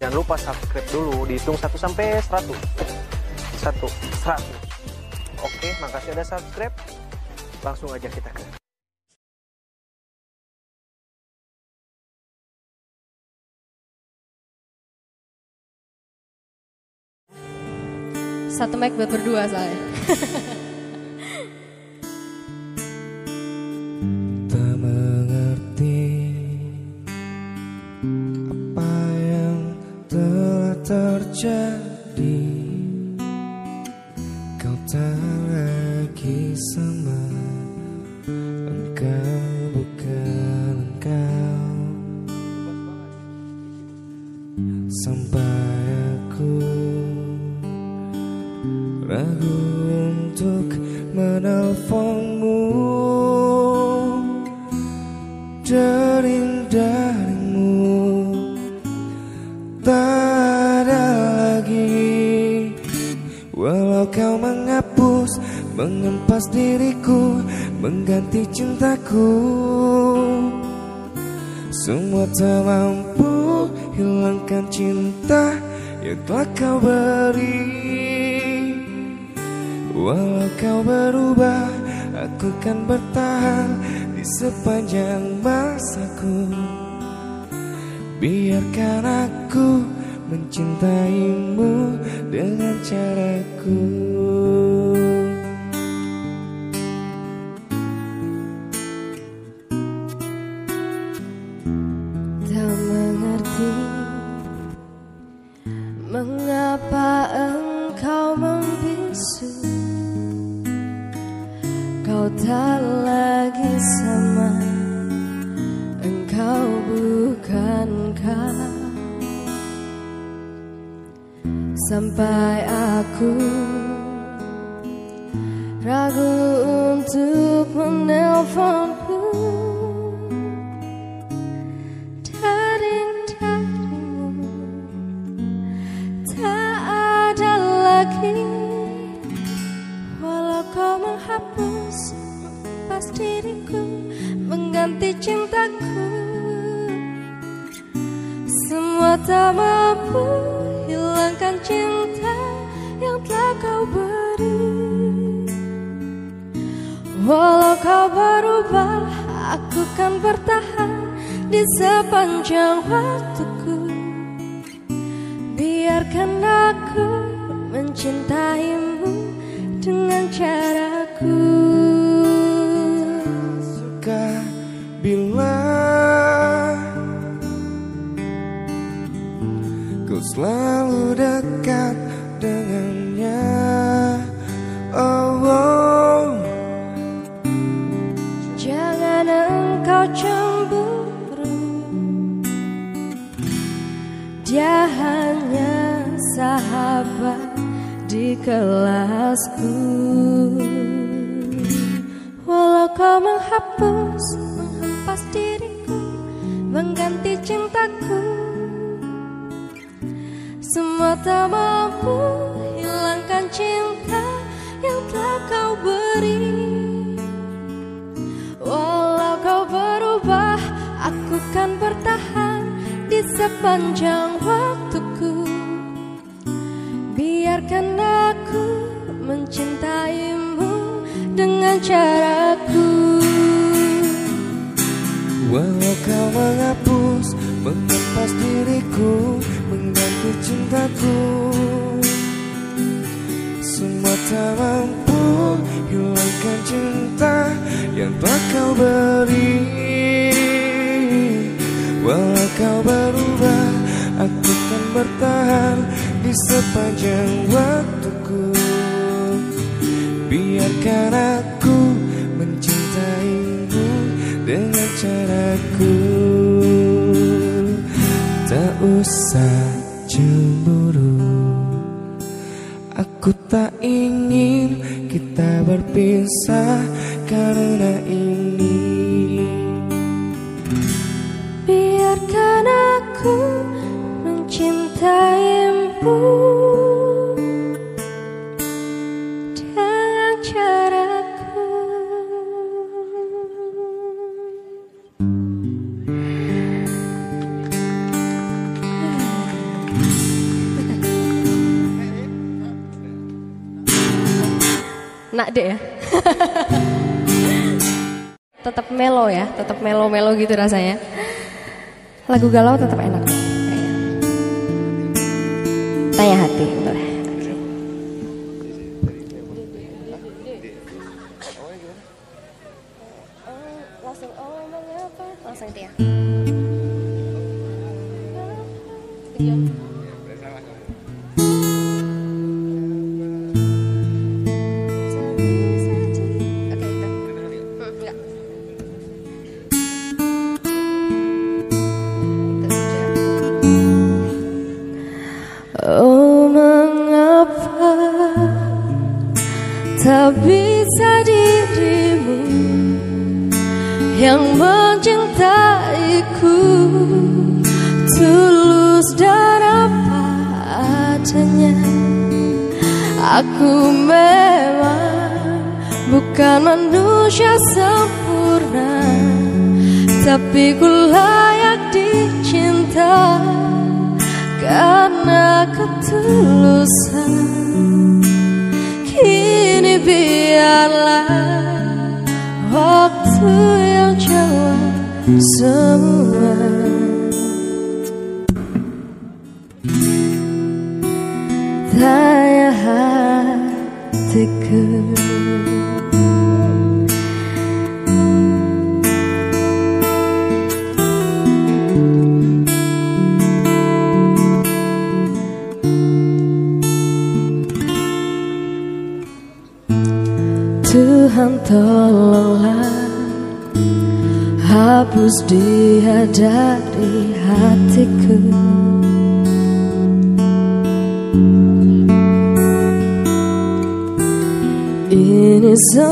Jangan lupa subscribe dulu, dihitung 1 sampai 100. 1 100. Oke, makasih udah subscribe. Langsung aja kita ke Satu mic buat berdua saya. Tak mampu hilangkan cinta yang telah kau beri Walau kau berubah, aku kan bertahan di sepanjang masaku. Biarkan aku mencintaimu Mengganti cintaku Semua tak mampu Hilangkan cinta Yang telah kau beri Walau kau berubah Aku kan bertahan Di sepanjang waktuku Biarkan aku mencintaimu dengan caraku. Selalu dekat dengannya. Oh, oh. Jangan engkau cemburu. Dia hanya sahabat di kelasku. Walau kau menghapus, menghempas diriku, mengganti cintaku. Tak mampu hilangkan cinta yang telah kau beri. Walau kau berubah, aku kan bertahan di sepanjang waktuku. Biarkan aku mencintaimu dengan caraku. Walau kau menghapus, mengempas diriku, mengganti cintaku Semua tak mampu hilangkan cinta yang telah kau beri. Walau kau berubah, aku kan bertahan di sepanjang waktuku. Biarkan aku mencintaimu dengan caraku. Tak usah tak ingin kita berpisah karena ini. Biarkan aku mencintaimu Deh ya. tetap melo ya, tetap melo-melo gitu rasanya. Lagu galau tetap enak. Tanya hati,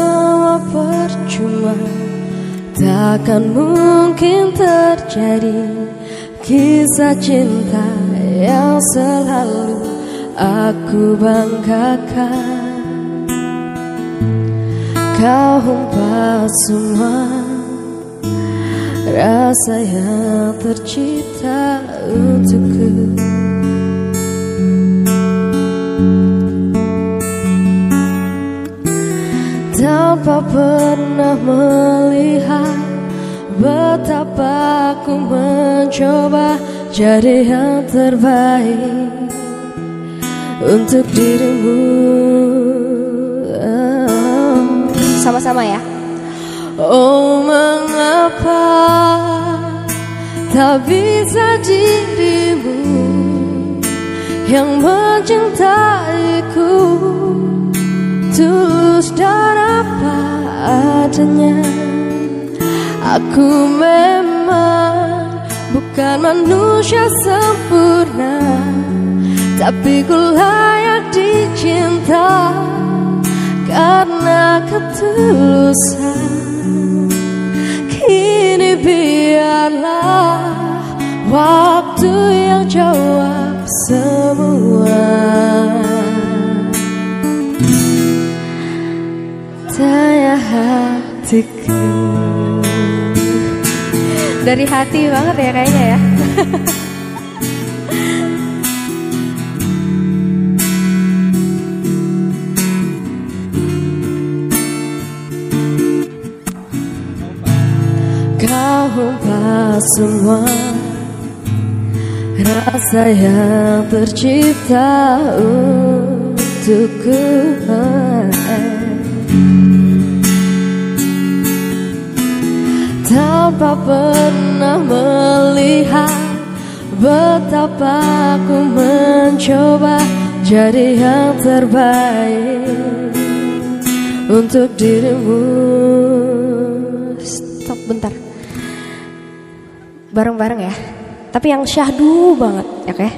semua percuma. Takkan mungkin terjadi Kisah cinta yang selalu aku banggakan. Kau humpas semua Rasa yang tercipta untukku Tanpa pernah melihat Betapa aku mencoba Jadi yang terbaik Untuk dirimu Sama-sama ya. Oh mengapa tak bisa dirimu yang mencintaiku tulus dan apa adanya? Aku memang bukan manusia sempurna Tapi ku layak dicinta karena ketulusan. Kini biarlah waktu yang jawab semua Tanya hatiku Dari hati banget ya kayaknya ya. Kau humpas semua Rasa yang tercipta untukku Tanpa pernah melihat Betapa aku mencoba Jadi yang terbaik Untuk dirimu Stop bentar. Bareng-bareng ya. Tapi yang syahdu banget, ya oke?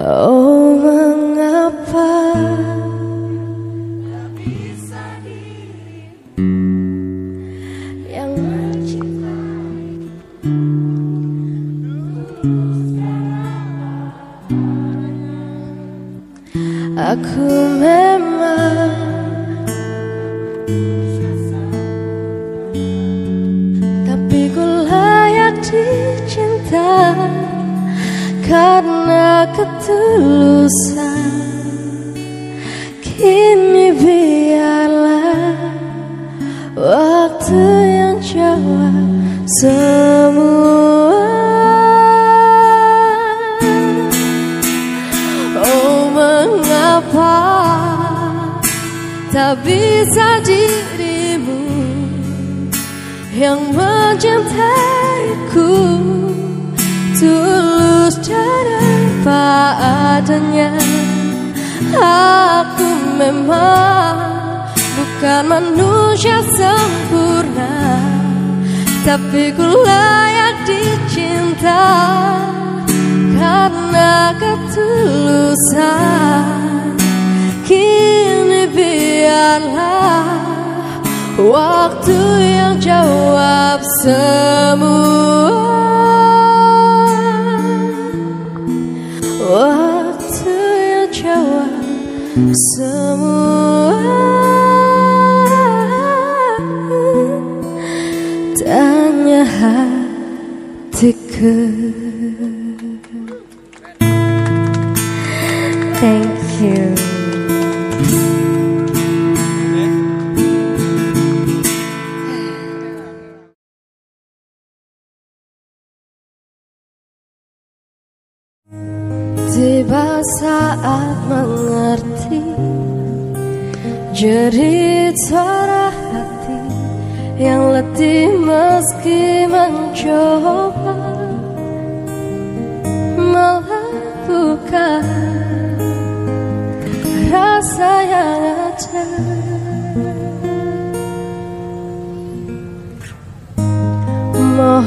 Oh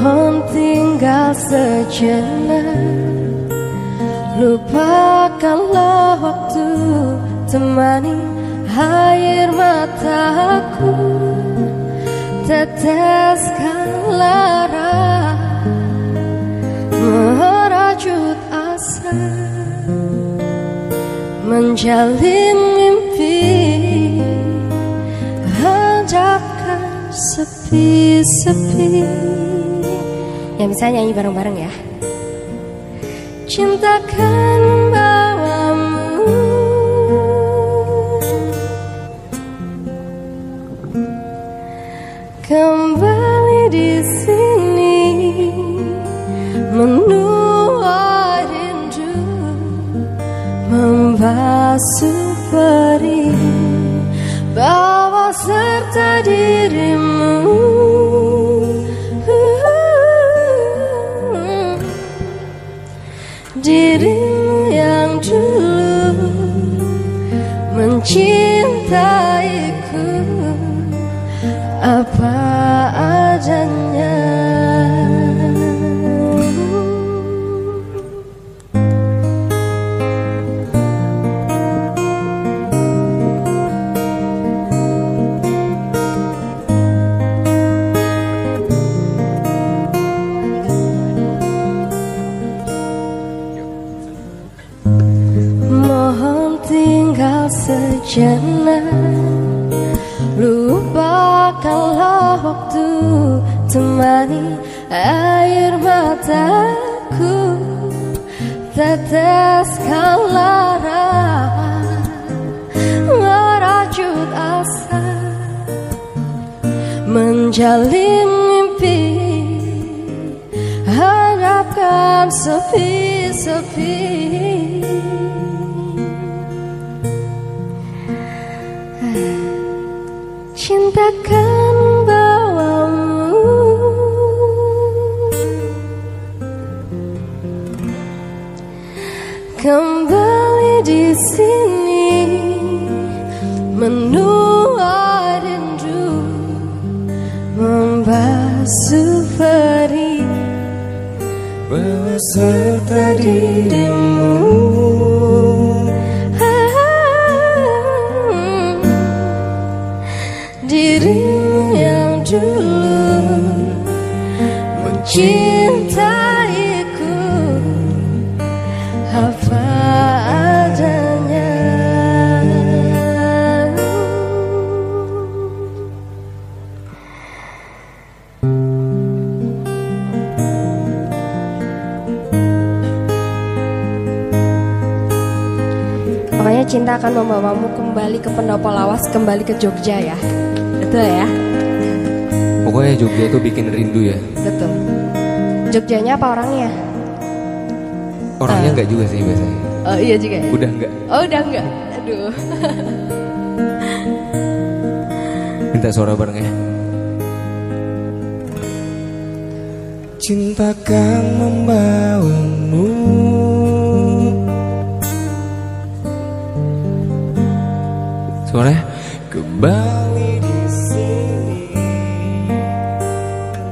Mohon tinggal sejenak. Lupakanlah waktu temani air mataku. Teteskan lara merajut asa. Menjalin mimpi Ajakan sepi-sepi Yang bisa nyanyi bareng-bareng ya. Cintakan bawamu. Kembali di sini menuai rindu membasuh perih. Bawa serta dirimu apa adanya. Temani air mataku Teteskan lara Merajut asa Menjalin mimpi Harapkan sepi-sepi Kembali di sini Menuai rindu Membasuh perih Bawa serta dirimu. Dirimu yang dulu Mencintaiku Akan membawamu kembali ke Pendopo Lawas, kembali ke Jogja ya. Betul ya? Pokoknya Jogja tuh bikin rindu ya. Betul. Jogjanya apa orangnya? Orangnya Ah. enggak juga sih biasanya. Oh iya juga ya. Udah enggak. Oh udah enggak. Aduh. Minta suara bareng ya. Cinta kan membawamu Kembali di sini.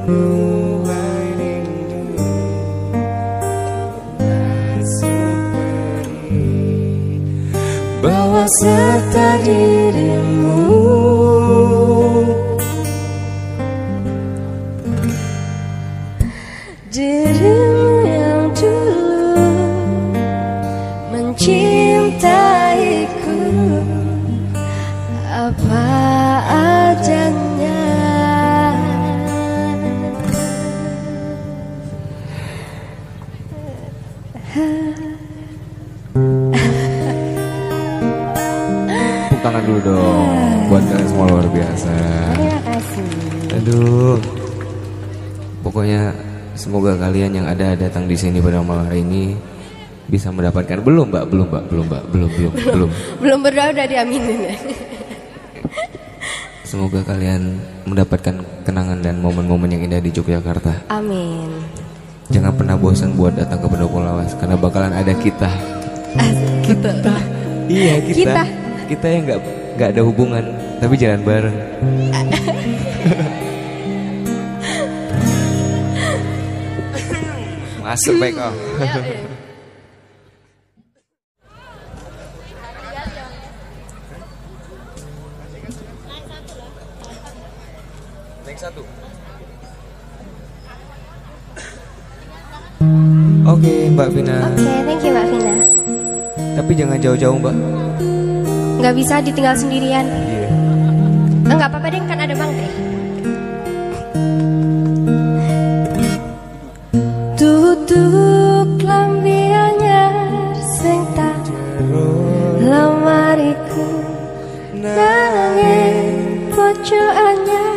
Mulai rindu. Seperti Bawa serta Dirimu Semoga kalian yang ada datang di sini pada malam hari ini bisa mendapatkan belum mbak. Belum mbak. Belum mbak. Belum belum belum. Belum. Berdoa udah diaminin ya. semoga kalian mendapatkan kenangan dan momen-momen yang indah di Yogyakarta. Amin. jangan pernah bosan buat datang ke Pendopo Lawas karena bakalan ada kita. Gitu. iya kita. Kita. kita yang nggak nggak ada hubungan tapi jalan bareng masuk baik oh. Naik satu. Oke, Mbak Vina. Oke, thank you Mbak Vina. Tapi jangan jauh-jauh, Mbak. Nggak bisa ditinggal sendirian. Iya. Enggak apa-apa deh, kan ada Bang Teh. Tutuk lambi anyar sing tak lamariku nanging bojo anyar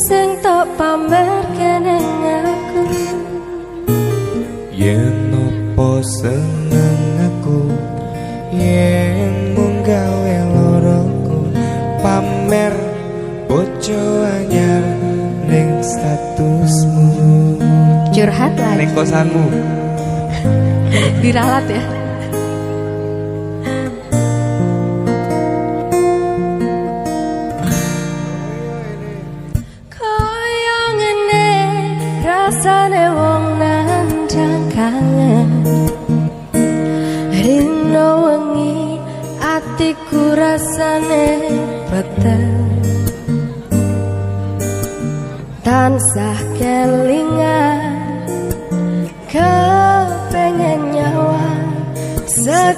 sing tok pamer keneng aku Yen opo seneng aku Yen mung gawe loroku Pamer Ning kosanmu Diralat ya.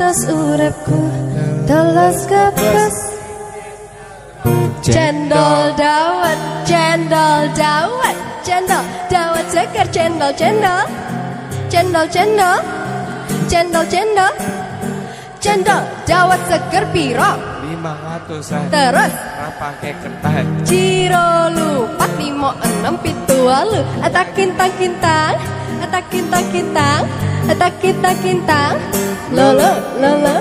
Gerantas urepku Telas kepes Cendol dawet, cendol dawet, cendol dawet seger, cendol cendol, cendol cendol, cendol cendol, cendol dawet seger piro, Lima ratusan. Terus? Rapake kertas? Ciro lupat limo enam pitu walu. Ata kintang kintang Ata kintang kintang Ata kintang kintang Lolo lolo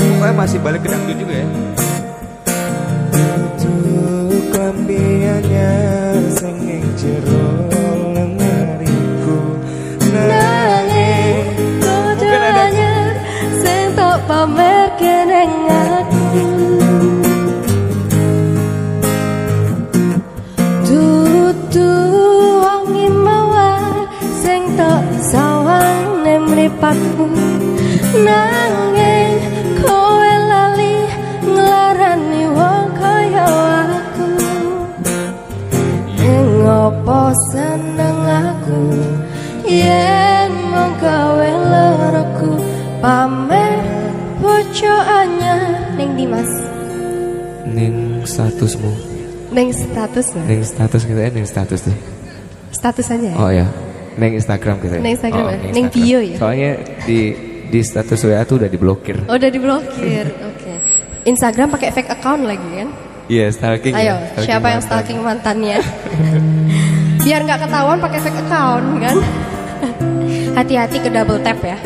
Pokoknya masih balik ke dangdut juga ya. Tutuk lambiannya Sengeng jero nanging kowe lali nglarani wong kaya aku opo seneng aku yen mung gawe loroku pamer Neng Dimas Ning statusmu. Neng status. Ning status kita ya, ning status deh. Status aja ya Oh ya, neng Instagram kita. ya? Neng Instagram oh, ya? Neng bio ya? Soalnya di di status WA tuh udah diblokir. Oh, udah diblokir Oke Instagram pakai fake account lagi kan Iya, stalking. Ayo, ya, siapa yang mantan. stalking mantannya? Biar nggak ketahuan pakai fake account kan? Hati-hati ke double tap ya.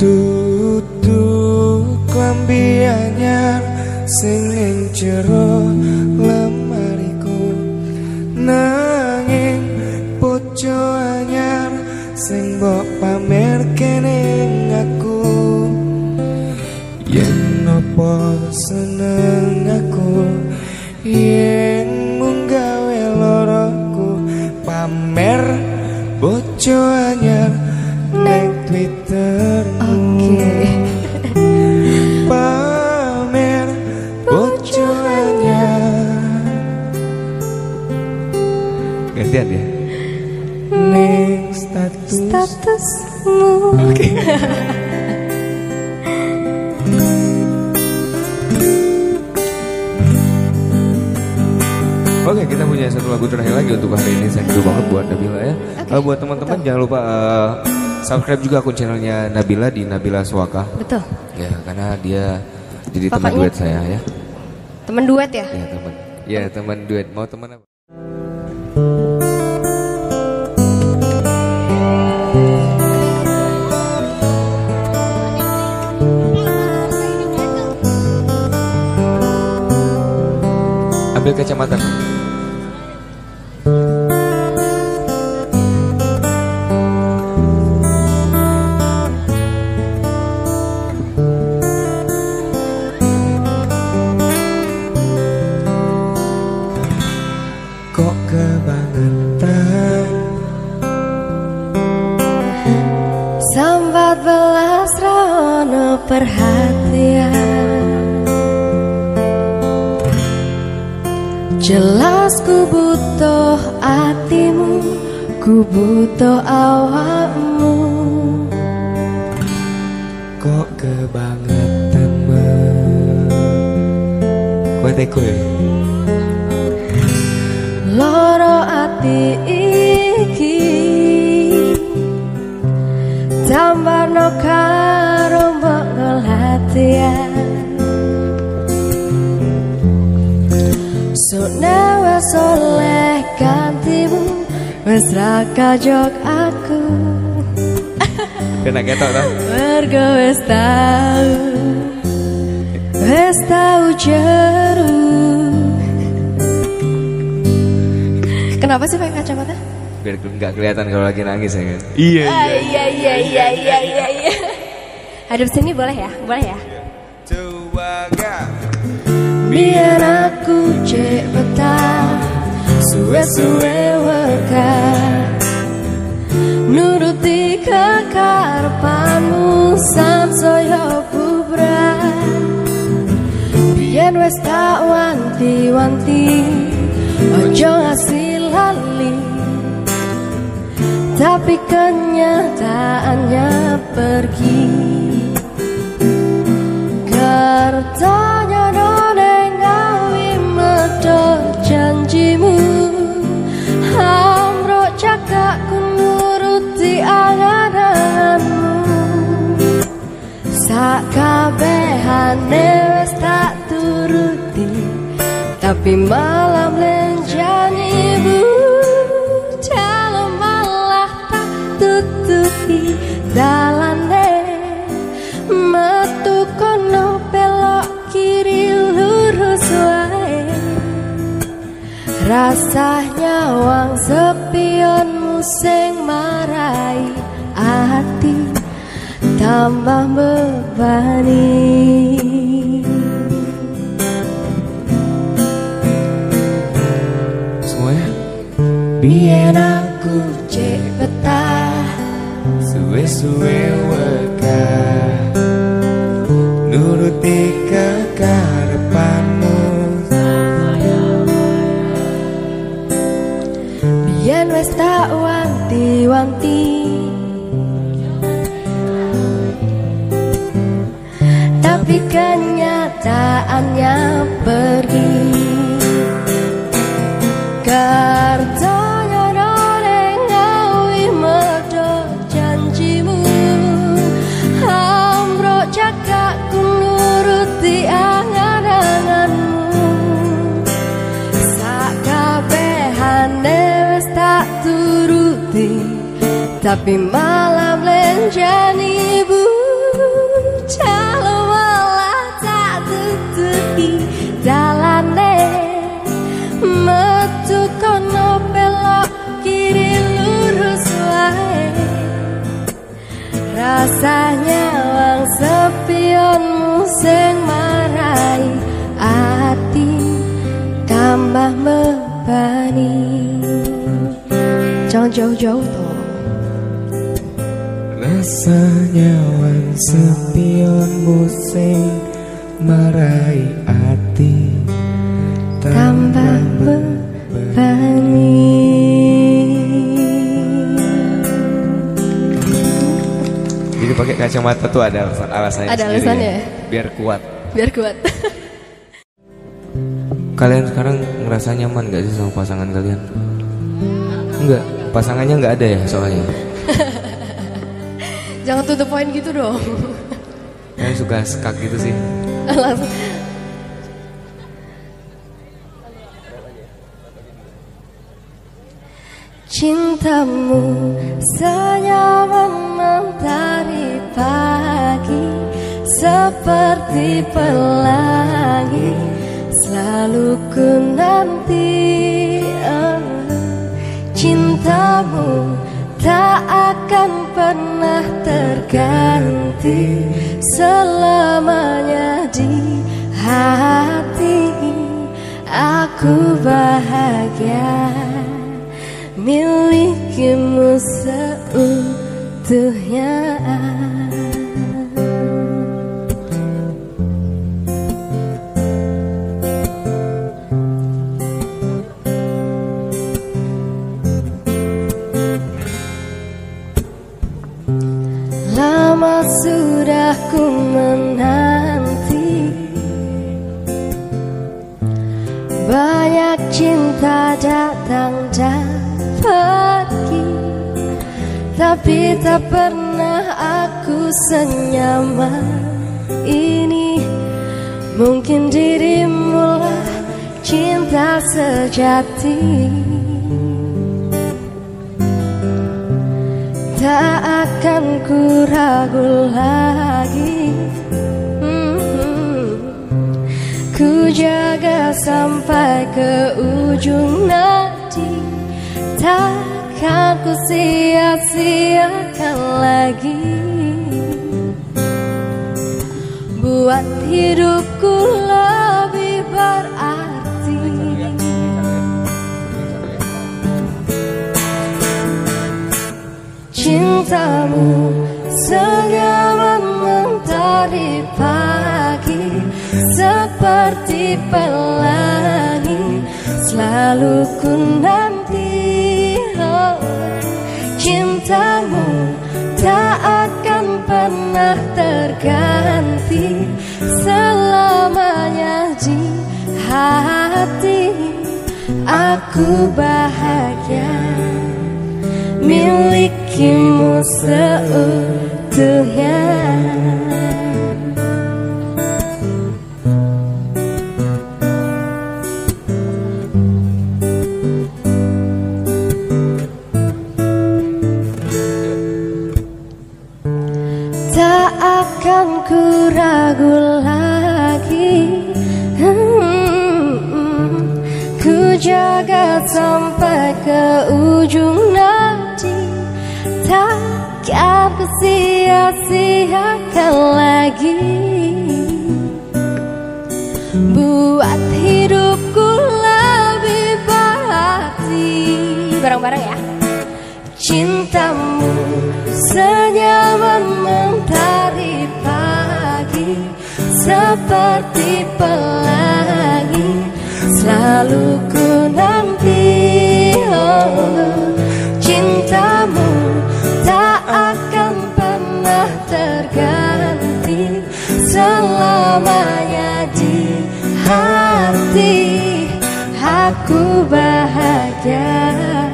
Duduk klambi anyar sing ing jero lemariku nanging bojo anyar sing mbok pamer ning aku yen opo seneng aku? Yen mung gawe loroku pamer bojo anyar subscribe juga akun channelnya Nabila di Nabila Suaka. Betul. Ya, karena dia jadi teman duet saya ya. Temen duet ya? Ya, teman. Ya, teman duet. Mau teman apa? Ambil kacamata. Ketok tau? Mergo wes tau Wes tau jeru Kenapa sih pakai kacamata? Biar nggak kelihatan kalau lagi nangis ya kan? Iya iya iya iya iya iya. iya. Hadap sini boleh ya? Boleh ya? coba gak Biar aku cek betah Suwe-suwe Wes tak wanti-wanti Ojo ngasih lali Tapi kenyataannya pergi. Kertanya noneng gawi medo janjimu. Amro cakak ku nuruti Sakabehane wis Tapi malam lenjani bu Dalam malah tak tutupi dalane. Metu kono belok kiri lurus wae. Rasanya wang sepionmu sing marai hati tambah bebani suwe-suwe wegah Nuruti Tapi malam lenjani bu Calo malah tak tutupi dalane Metu kono belok kiri lurus wae. Rasanya wang sepionmu sing marai ati tambah membani. Jangan jauh-jauh toh Rasanya wan sepionmu sing marai ati tambah membani Jadi pakai kacamata tuh ada alasan alasannya Ada alasannya ya. ya? Biar kuat. biar kuat Kalian sekarang ngerasa nyaman gak sih sama pasangan kalian? Enggak, pasangannya nggak ada ya soalnya. Jangan tutup poin gitu dong Saya suka skak gitu sih. Langsung Cintamu senyaman mentari pagi Seperti pelangi Selalu ku nanti ah. Cintamu tak akan pernah terganti Selamanya di hati Aku bahagia. Milikimu seutuhnya ku menanti. Banyak cinta datang dan pergi Tapi tak pernah aku senyaman. Ini Mungkin dirimu lah cinta sejati Tak akan ku ragu lagi. Hmm. Ku jaga sampai ke ujung nanti. Takkan ku sia-siakan lagi. Buat hidupku Cintamu senyaman mentari pagi Seperti pelangi Selalu ku nanti oh. Cintamu tak akan pernah terganti Selamanya di hati Aku bahagia milikimu seutuhnya. Tak akan ku ragu lagi. Hmm, Ku jaga sampai ke ujung Takkan ku sia-siakan lagi. Buat hidupku lebih berarti. Bareng-bareng ya. Cintamu senyaman mentari pagi Seperti pelangi Selalu ku nanti. Oh, Cintamu Selamanya di hati Aku bahagia.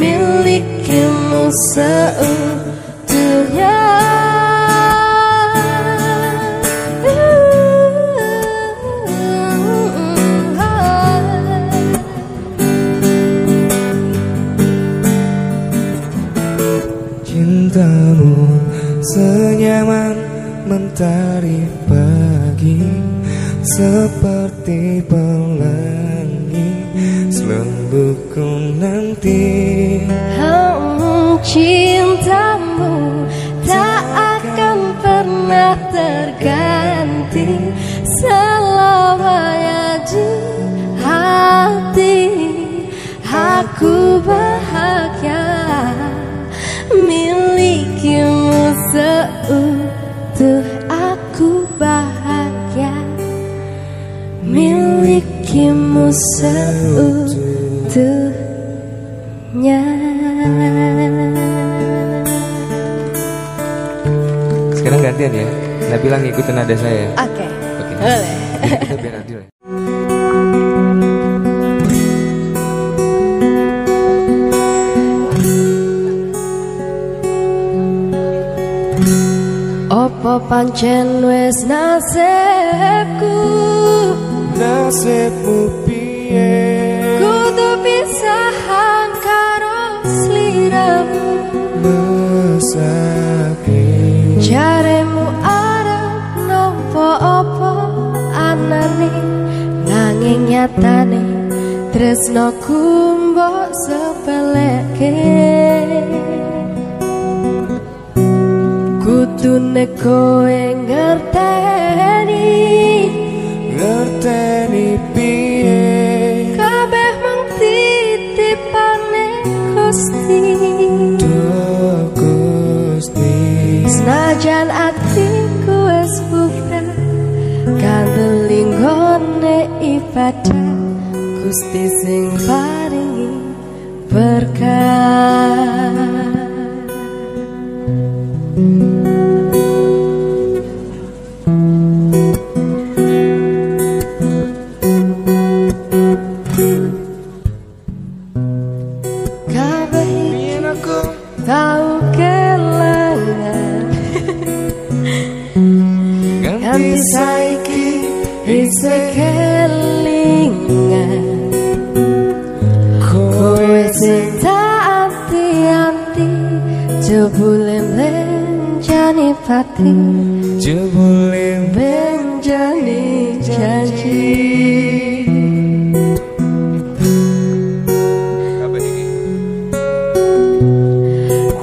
Milikimu seutuhnya. Cintamu senyaman mentari pagi Seperti pelangi Selalu ku nanti. Hmm, Cintamu tak akan pernah terganti. Selamanya di hati Aku bahagia seutuhnya Sekarang gantian ya. Nabila ngikutin nada saya. Oke Oke. Boleh. Kita biar adil ya. Opo pancen wis nasibku Nasibmu piye Kudu pisahan karo sliramu. Mesake. Jaremu arep nopo opo anane? Nanging nyatane tresnoku mbok sepeleke Kudune kowe ngerteni Gusti sing paringi berkah. Kelangan. Ganti saiki pati Jebule Menjani janji.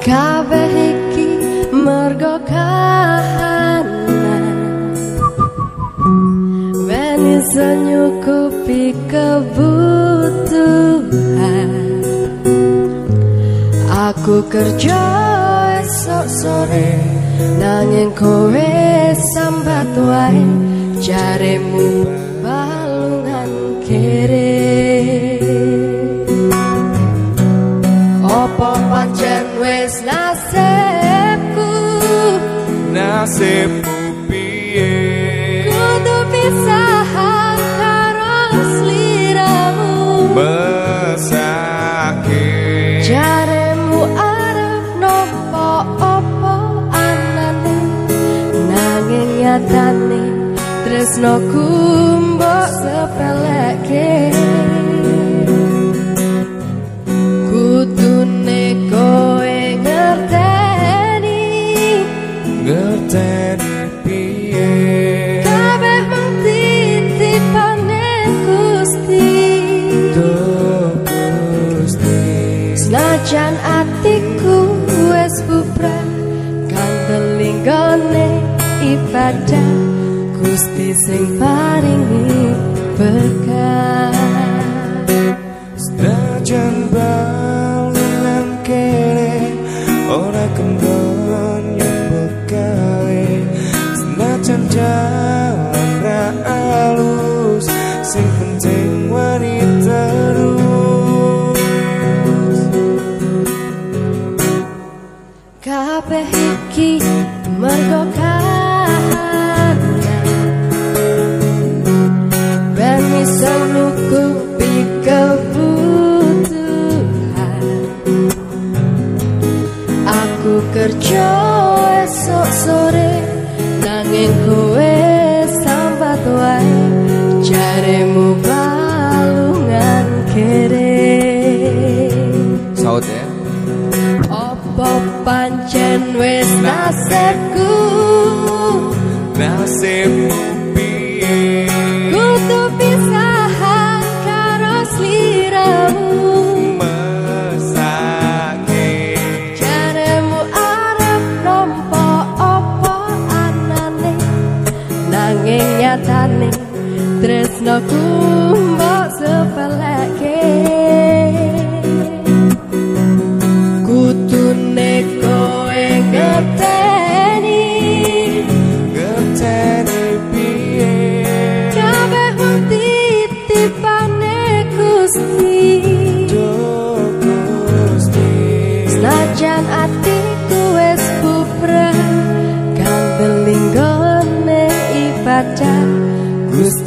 Kabeh iki. Mergo kahanan. Ben iso nyukupi kebutuhan. Aku kerja esok sore Nanging kowe sambat wae Jaremu balungan kere. Opo pancen wis nasibku? Nasibmu tresnoku ibadah Gusti sing paringi berkah kerja esok sore nanging kowe sambat wae jaremu balungan kere. Saut ya. opo pancen wis nasibku? Nasibmu tresnoku mbok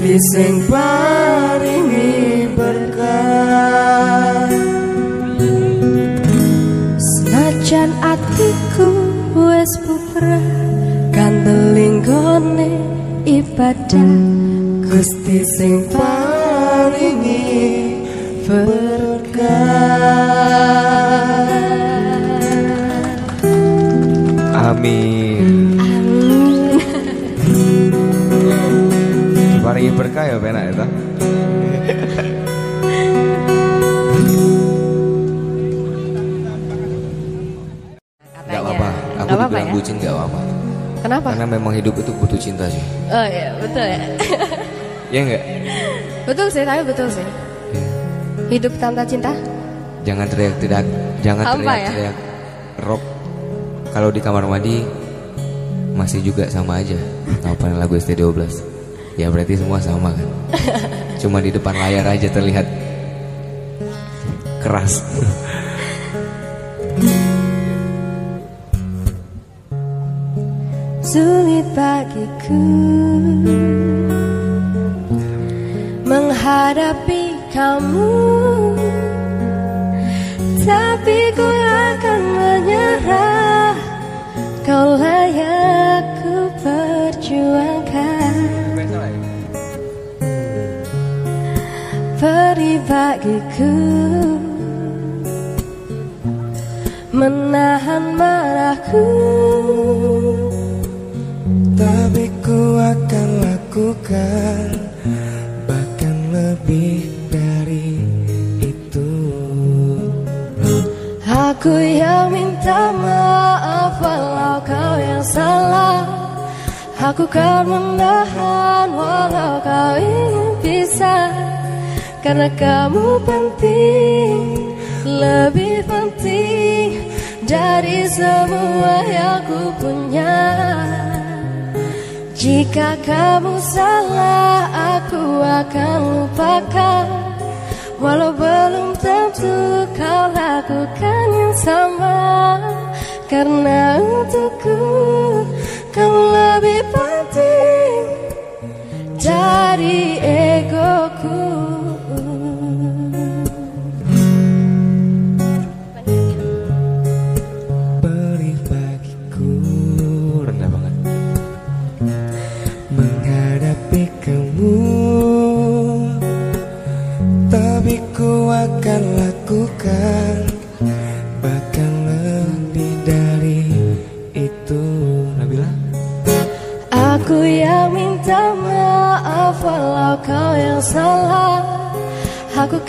Gusti sing paringi berkah Senajan atiku wis bubrah Kang belinggone ibadah. Gusti sing paringi berkah Amin. Berkah ya penak eta. Gak apa-apa. Aku Gak dibilang ya? bucin apa-apa. Kenapa? Karena memang hidup itu butuh cinta sih. Oh iya betul ya Ya enggak? Betul sih tapi betul sih Hidup tanpa cinta Jangan teriak-teriak, jangan Hampa ya? teriak-teriak rock. Kalau di kamar mandi masih juga sama aja. Ngapain lagu ST12? Ya berarti semua sama kan. Cuma di depan layar aja terlihat keras. Sulit bagiku Menghadapi kamu Tapi ku akan menyerah Kau layak ku perjuangkan Perih bagiku. Menahan marahku. Tapi ku akan lakukan Bahkan lebih dari itu. Aku yang minta maaf walau kau yang salah. Aku kan menahan walau kau ingin pisah Karena kamu penting Lebih penting Dari semua yang ku punya. Jika kamu salah Aku akan lupakan. Walau belum tentu kau lakukan yang sama. Karena untukku kau lebih penting Dari egoku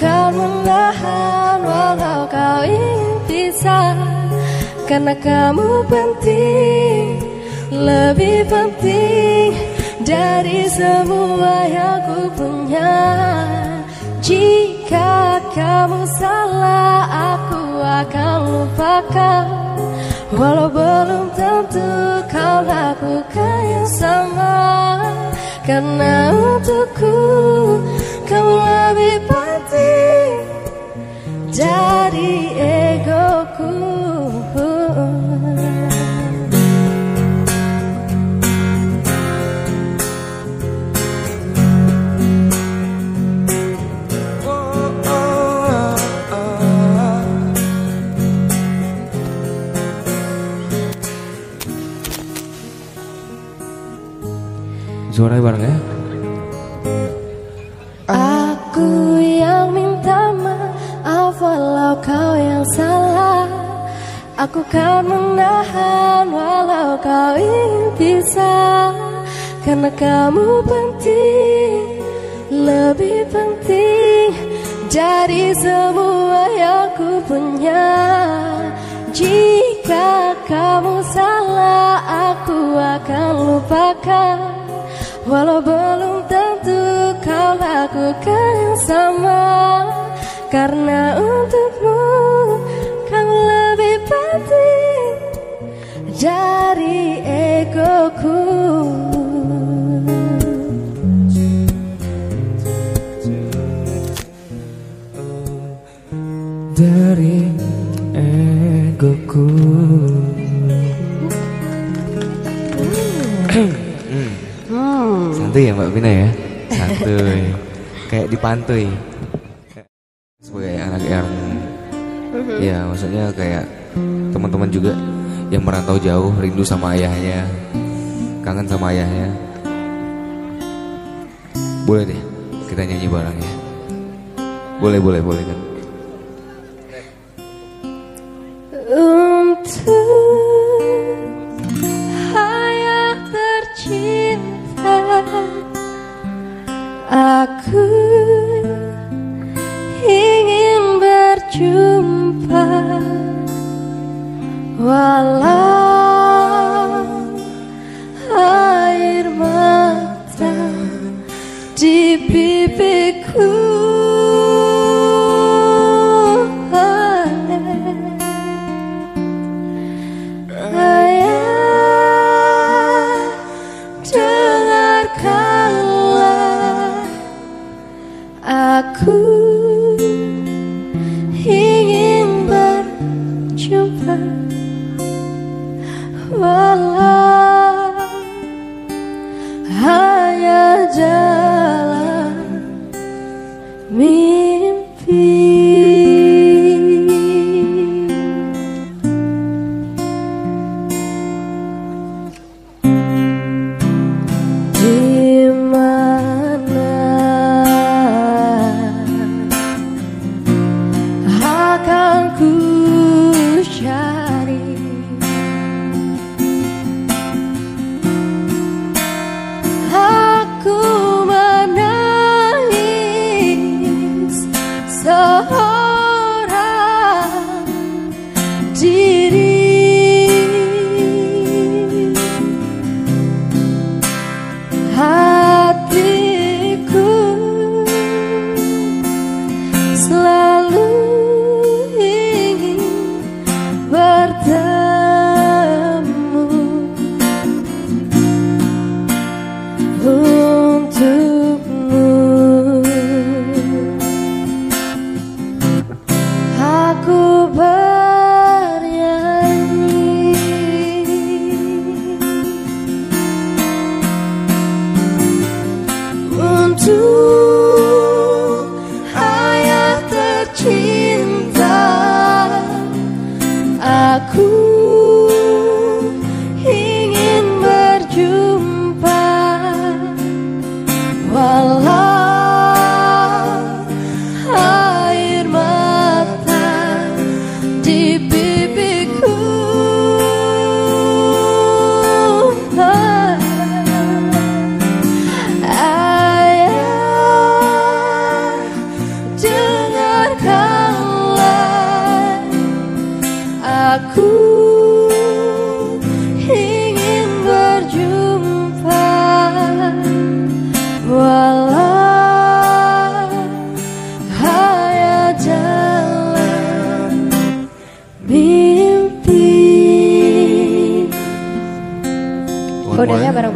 Kan menahan walau kau ingin pisah. Karena kamu penting Lebih penting Dari semua yang ku punya. Jika kamu salah Aku akan lupakan. Walau belum tentu kau lakukan yang sama. Karena untukku kau lebih penting dari egoku Suara bareng ya. Karena kamu penting, lebih penting Dari semua yang ku punya. Jika kamu salah aku akan lupakan. Walau belum tentu kau lakukan yang sama. Karena untukmu kau lebih penting Dari Santuy ya Mbak Vina ya. Santuy. Kayak dipantui. Sebagai anak yang ya maksudnya kayak teman-teman juga yang merantau jauh rindu sama ayahnya kangen sama ayahnya boleh deh kita nyanyi bareng ya boleh boleh boleh kan Aku mimpi. Kodenya bareng-bareng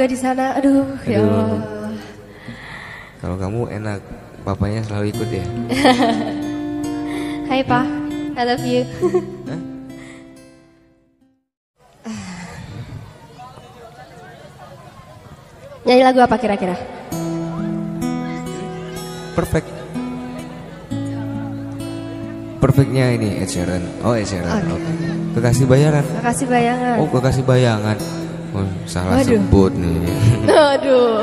juga di sana. Aduh, ya Aduh. Allah. Kalau kamu enak, papanya selalu ikut ya. Hai Pa, I love you. Nyanyi lagu apa kira-kira? Perfect. Perfectnya ini Ed Sheeran. Oh Ed Sheeran. Oke. Kekasih bayaran. Makasih bayangan. Oh kekasih bayangan. Oh, salah Waduh. sebut nih. Aduh.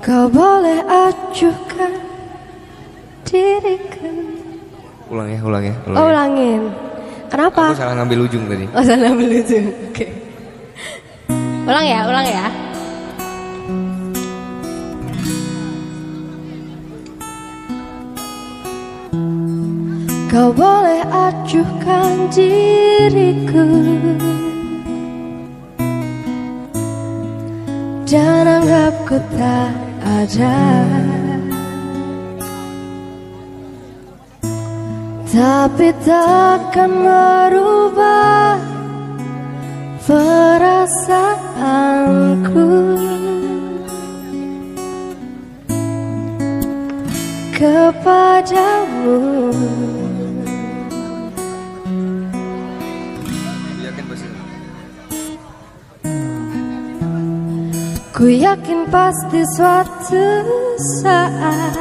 Kau boleh acuhkan diriku. ulang ya, ulang ya, ulang. Oh ya. ulangin. Kenapa? Aku salah ngambil ujung tadi. Oh salah belutung. Oke. Ulang ya, ulang ya. Kau boleh acuhkan diriku. Dan anggap ku tak ada. Tapi takkan merubah perasaanku. Kepadamu Ku yakin pasti suatu saat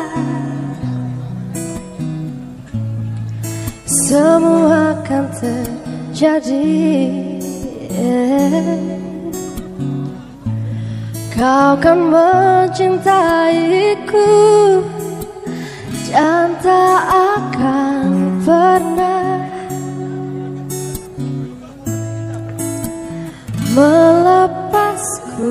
Semua akan terjadi. Kau kan mencintaiku Dan tak akan pernah Melepasku Aku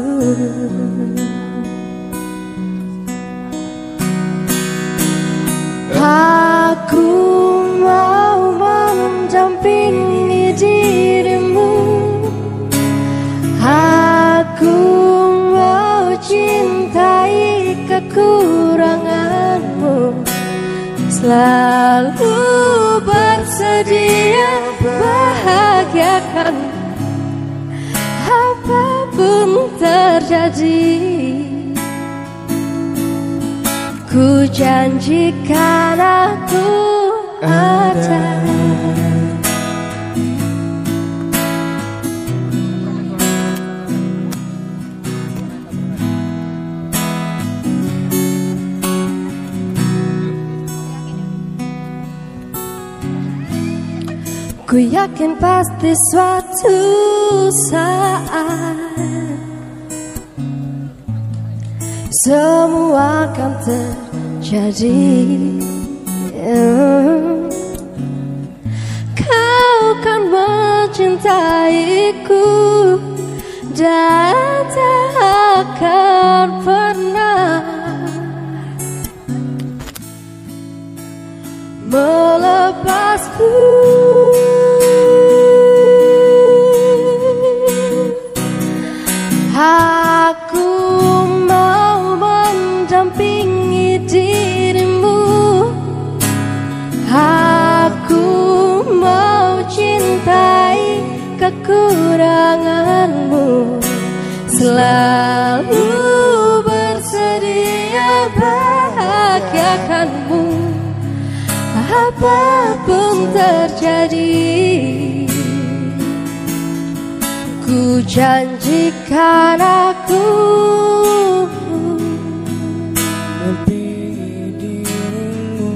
mau mendampingi dirimu. Aku mau cintai kekuranganmu. Selalu bersedia bahagiakan Apa pun terjadi. Ku janjikan aku ada. Ku yakin pasti suatu saat Semua akan terjadi. Kau kan mencintaiku Dan tak akan pernah Melepasku kekuranganmu. Selalu bersedia bahagiakanmu. Apa pun terjadi Ku janjikan aku Nanti dirimu.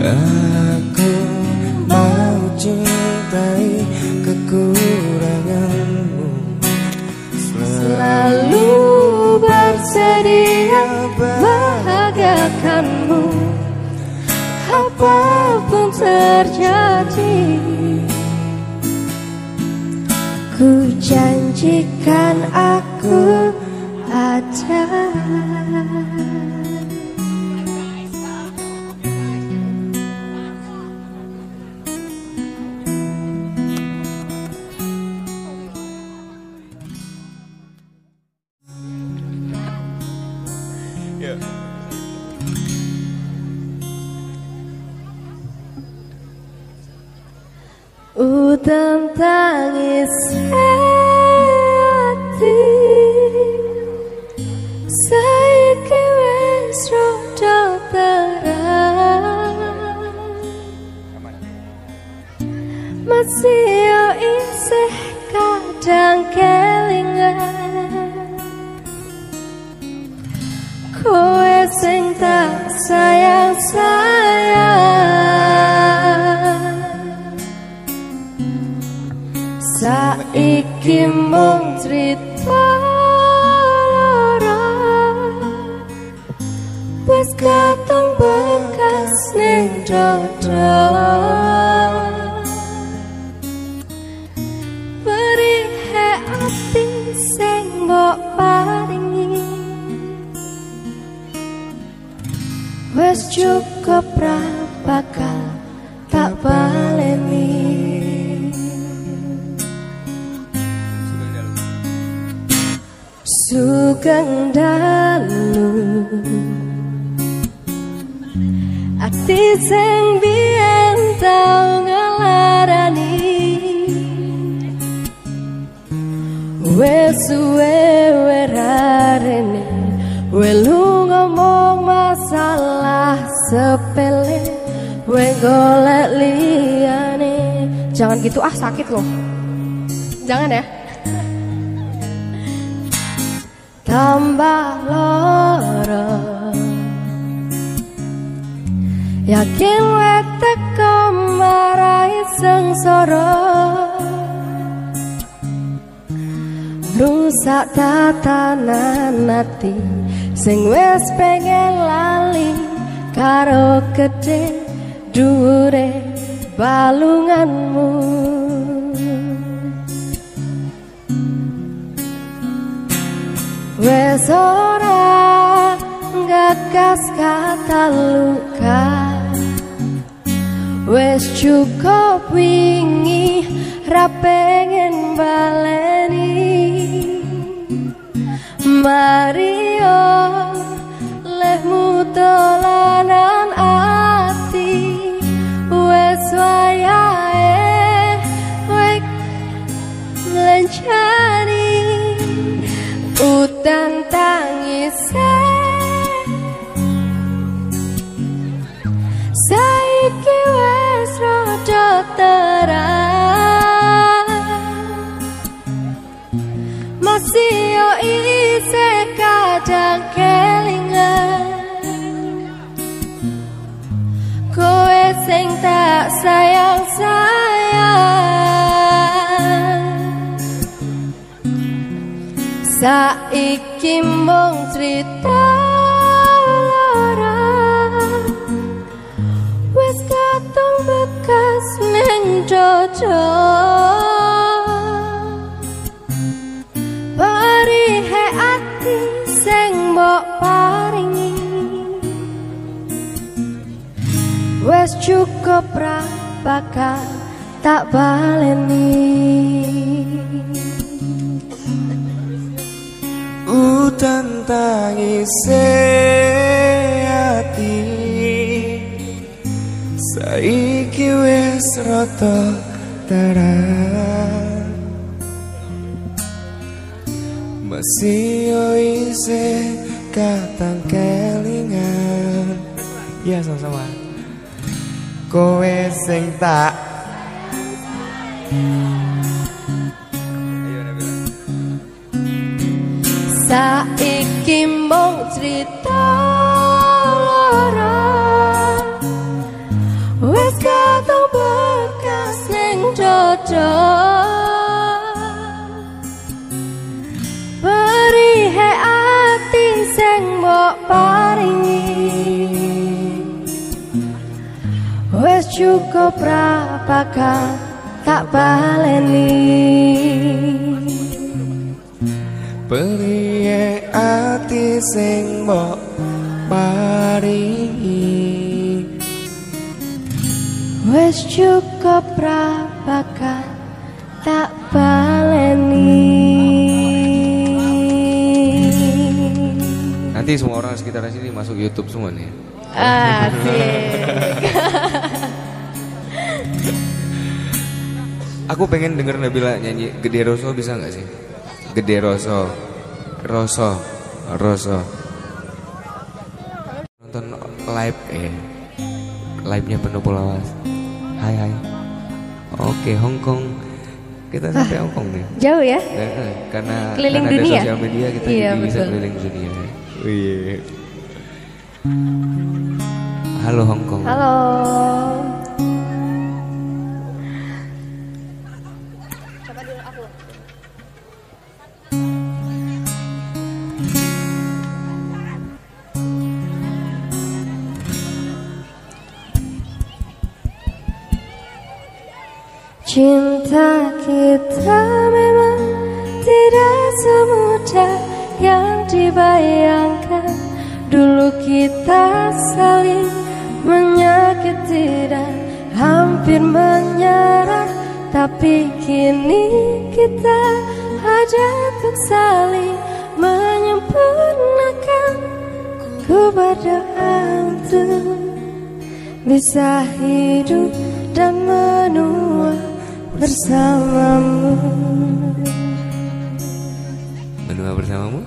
Aku Selalu bersedia bahagiakanmu apa pun terjadi ku janjikan aku ada Saiki mung cerita Wes katong bekas ning dodo Sugeng dalu Ati sing biyen tau ngelarani. Wes suwe werarene Welu ngomong masalah sepele. We golek liyane. Jangan gitu. Ah sakit loh. Jangan ya tambah loro Yakin wetek marai sengsara. Rusak tatanan hati Sing wes pengen lali Karo gede dure balunganmu Wes ora gagas kata luka. Wes cukup wingi ra pengen baleni. Mario lehmu dolanan ati. Wes wayahe wek lencani udan tangis saiki wes rada terang. Masih yo ise kadang kelingan. Kowe sing tak sayang sayang Saiki mung cerita Wes katong bekas neng jojo. Bari he ati sing mbok paringi. Wes cukup ra bakal tak baleni Udan tangis hati Saiki wis rata terang Masih yo isih katang kelingan. Ya sama-sama. Kowe sing tak Saiki mung cerita lara. Wes katong bekas ning jojo Beri sing mbok paringi. Wes cukup ra tak baleni. Priye ati sing mbok paringi Wes cukup ra bakal tak baleni Nanti semua orang sekitar sini masuk YouTube semua nih. Asik Aku pengen denger Nabila nyanyi Gede Roso bisa nggak sih? Gede Roso, Roso, Roso. Nonton live eh, live-nya penuh pulawas. Hai hai. Oke Hong Kong. Kita sampai Hong Kong nih. Jauh ya Eh, eh, karena Keliling karena dunia? ada sosial media kita Iya, jadi bisa keliling dunia. Wih. Halo Hong Kong. Halo Cinta kita memang tidak semudah yang dibayangkan. Dulu kita saling menyakiti dan hampir menyerah. Tapi kini kita ada untuk saling menyempurnakan Ku berdoa untuk bisa hidup dan menua bersamamu Menua bersamamu.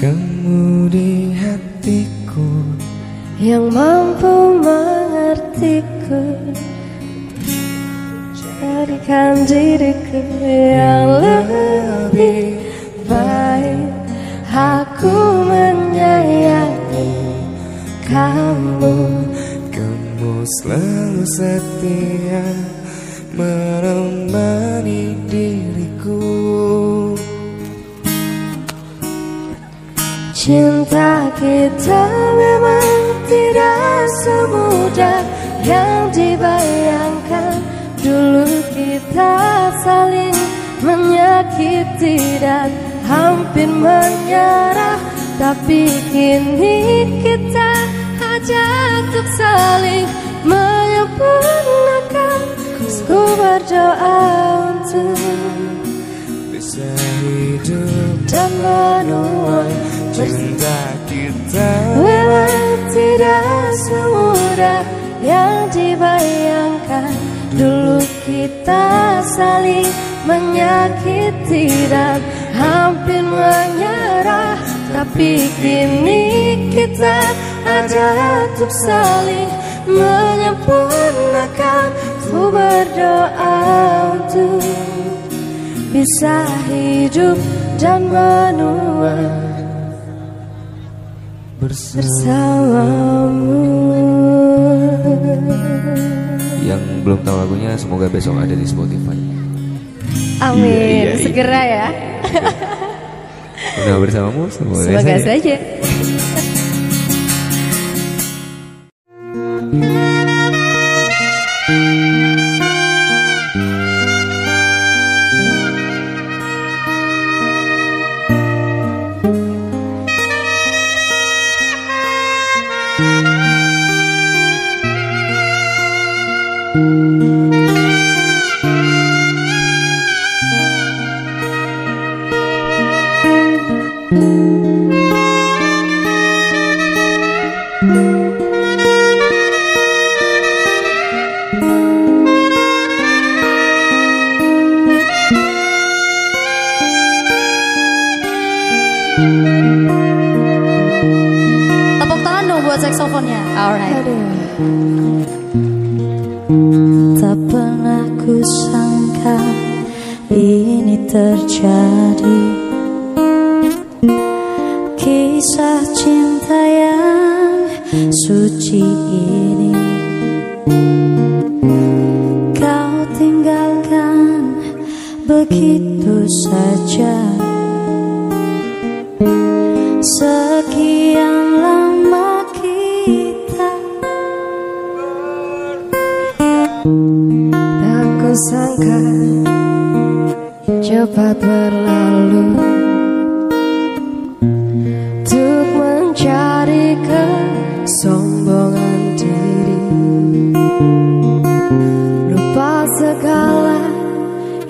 Kamu di hatiku yang mampu diriku yang lebih baik. Aku menyayangi kamu. Kamu selalu setia menemani diriku. Cinta kita dan hampir menyerah. Tapi kini kita hanya untuk saling menyempurnakan. Ku berdoa untuk Bisa hidup dan menua cinta kita. Memang tidak semudah yang dibayangkan Dulu kita saling menyakiti dan hampir menyerah. Tapi kini kita ada untuk saling menyempurnakan. Ku berdoa untuk bisa hidup dan menua bersamamu. Yang belum tahu lagunya semoga besok ada di Spotify. Amin Iya, iya, iya. segera ya Menua bersamamu semoga, semoga saja. saja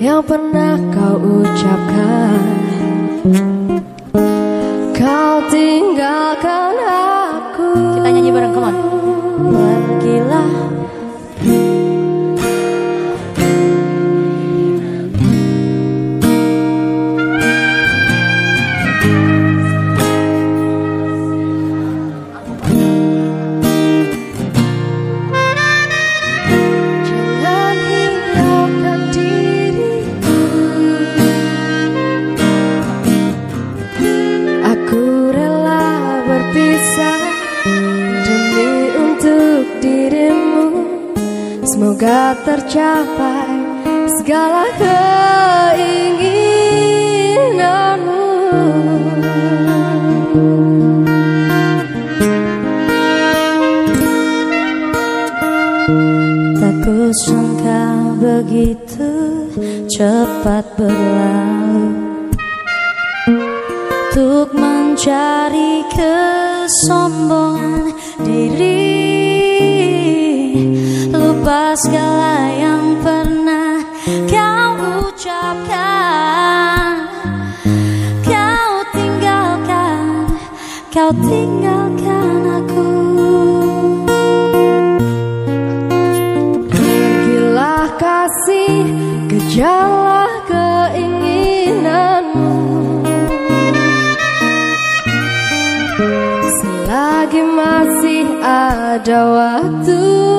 yang pernah kau ucapkan tercapai segala keinginanmu. Tak kusangka begitu cepat berlalu. Untuk mencari kesombongan diri Lupa segala yang pernah kau ucapkan. Kau tinggalkan, kau tinggalkan aku. Pergilah kasih kejarlah keinginanmu. Selagi masih ada waktu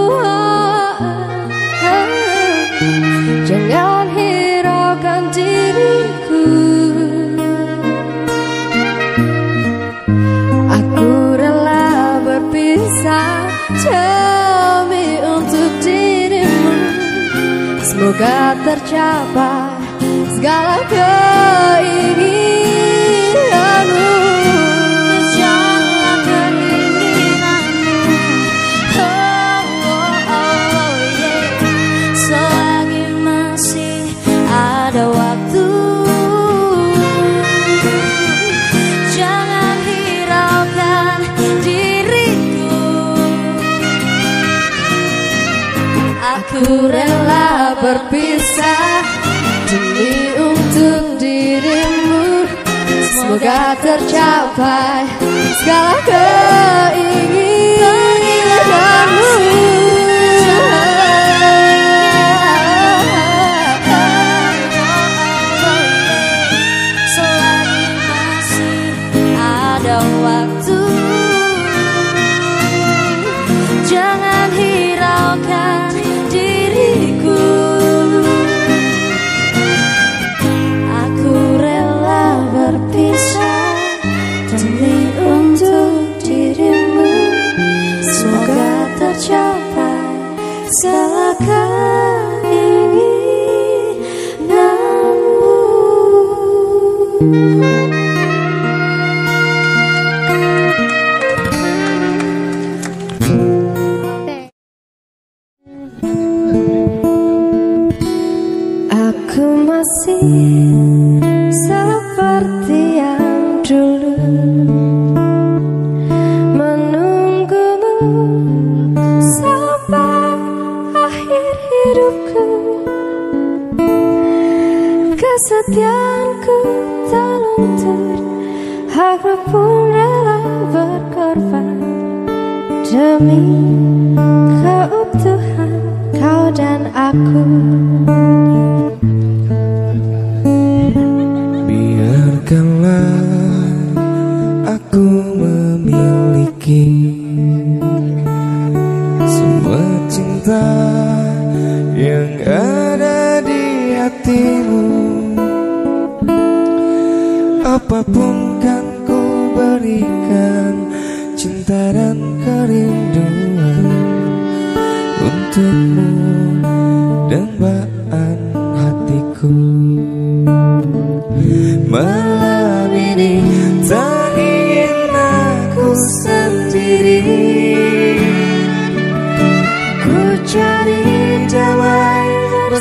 Semoga tercapai segala keinginanmu. Kejarlah keinginanmu? Oh, oh, oh, yeah. Selagi masih ada waktu. Jangan hiraukan diriku. Aku rela berpisah Demi untuk dirimu. Semoga tercapai Segala keinginanmu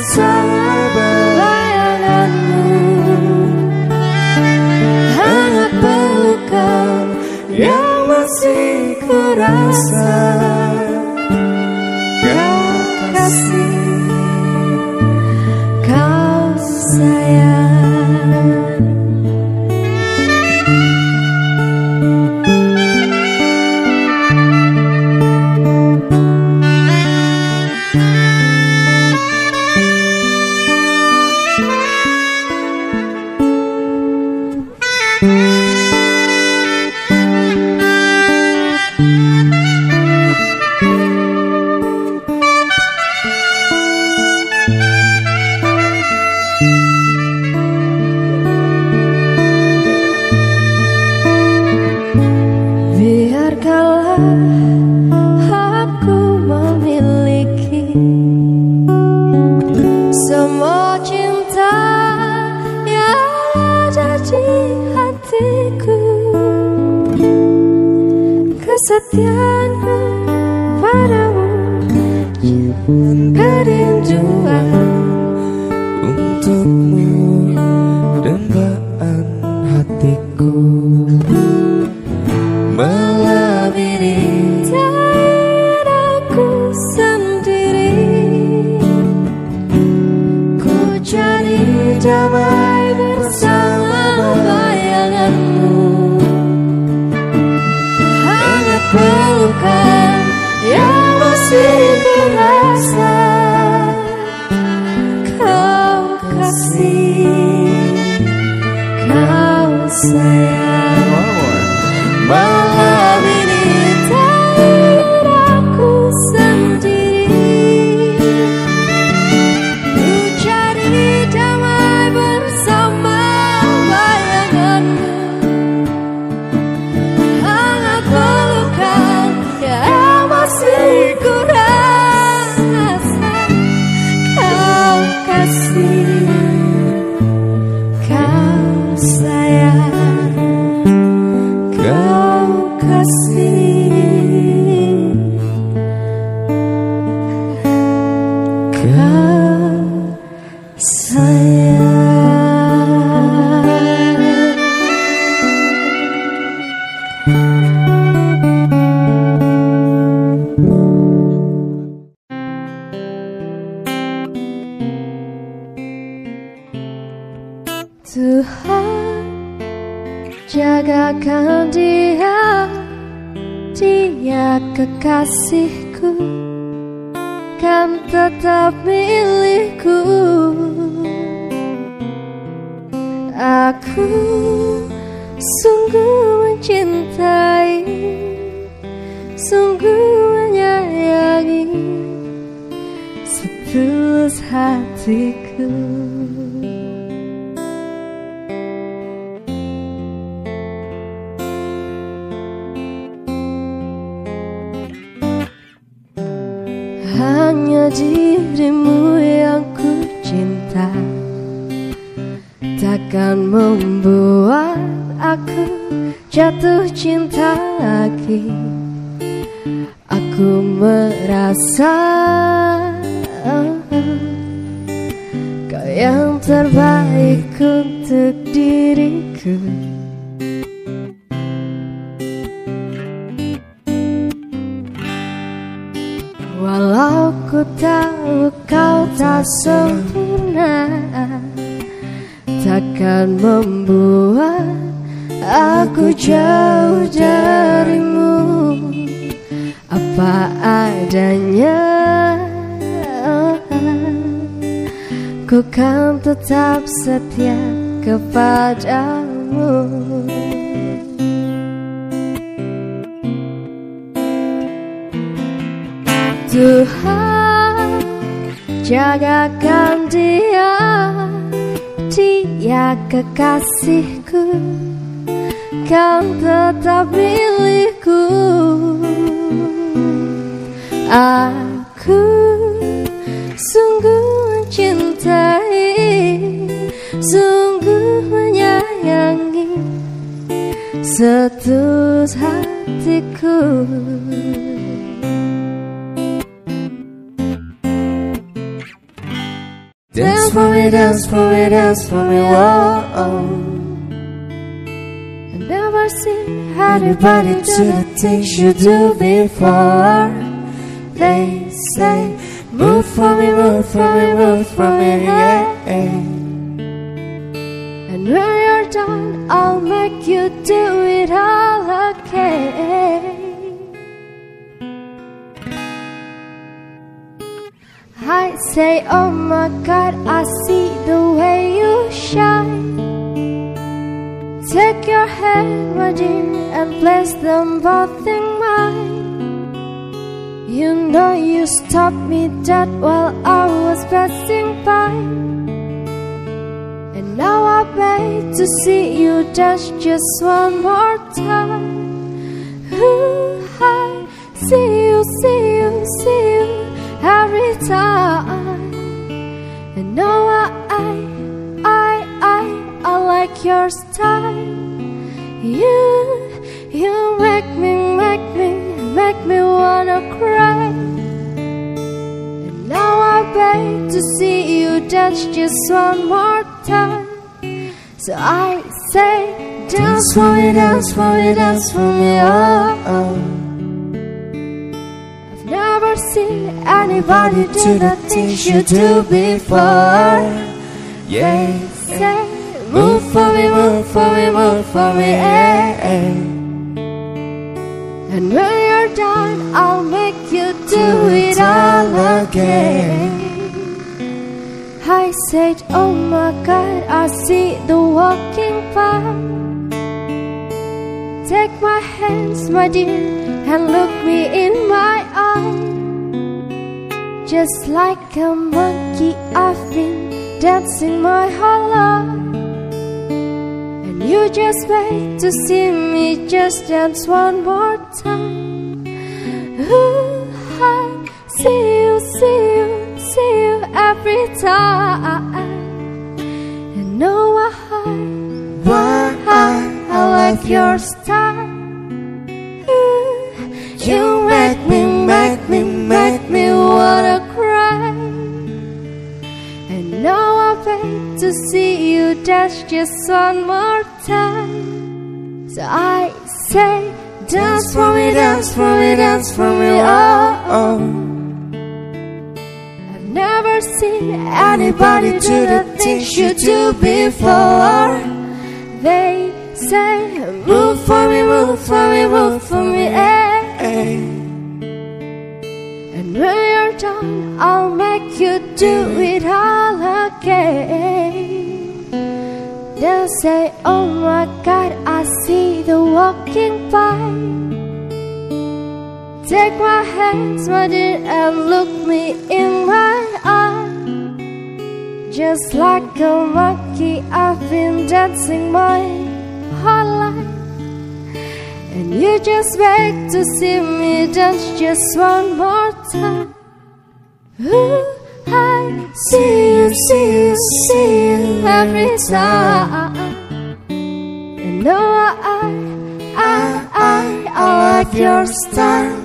bersama bayanganmu Hangat pelukan yang masih Kau kasih Sungguh mencintai Sungguh menyayangi setus hatiku Dance for me, dance for me, dance for me, whoa oh. I've never seen anybody do the things you do before They say move for me, move for me, move for me, yeah. And when you're done, I'll make you do it all again. I say, oh my God, I see the way you shine. Take your hand, my dear, and place them both in mine. You know you stopped me dead while I was passing by. And now I beg to see you dance just one more time. Ooh, I see you, see you, see you every time. And now I, I, I, I, I like your style. You, you make me, make me, make me wanna cry. And now I beg to see you dance just one more time. So I say, dance for me, dance for me, dance for me, oh. oh. I've never seen anybody do the things you do before. Yeah. Say, move for me, move for me, move for me, eh, eh. And when you're done, I'll make you do it all again. I said, Oh my God, I see the walking path. Take my hands, my dear, and look me in my eye. Just like a monkey, I've been dancing my whole life. You just wait to see me just dance one more time. Ooh, I see you, see you, see you every time. And know why, Why I, I like your style. Ooh, you make me, make me, make me wanna cry. And now I beg to see you dance just one more time. So I say, dance for me, dance for me, dance for me, oh. oh. I've never seen anybody do the things you do before. They say, move for me, move for me, move for me, eh. eh. And when you're done, I'll make you do it all again. They'll say, Oh my God, I see the walking by. Take my hands, my dear, and look me in my eye. Just like a monkey, I've been dancing my whole life. And you just beg to see me dance just one more time. Ooh, See you, see you, see you every time. And know I, I, I, I like your style.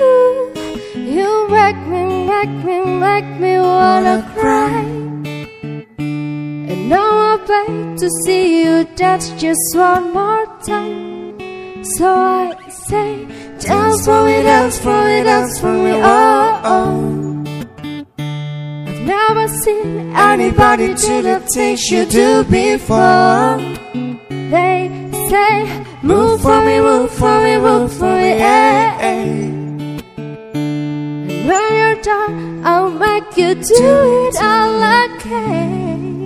Ooh, you make me, make me, make me wanna cry. And now I beg to see you dance just one more time. So I say, dance for me, dance for me, dance for me, oh, oh. Never seen anybody do the things you do before. They say, move for me, move for me, move for me, eh, eh. And when you're done, I'll make you do it all again.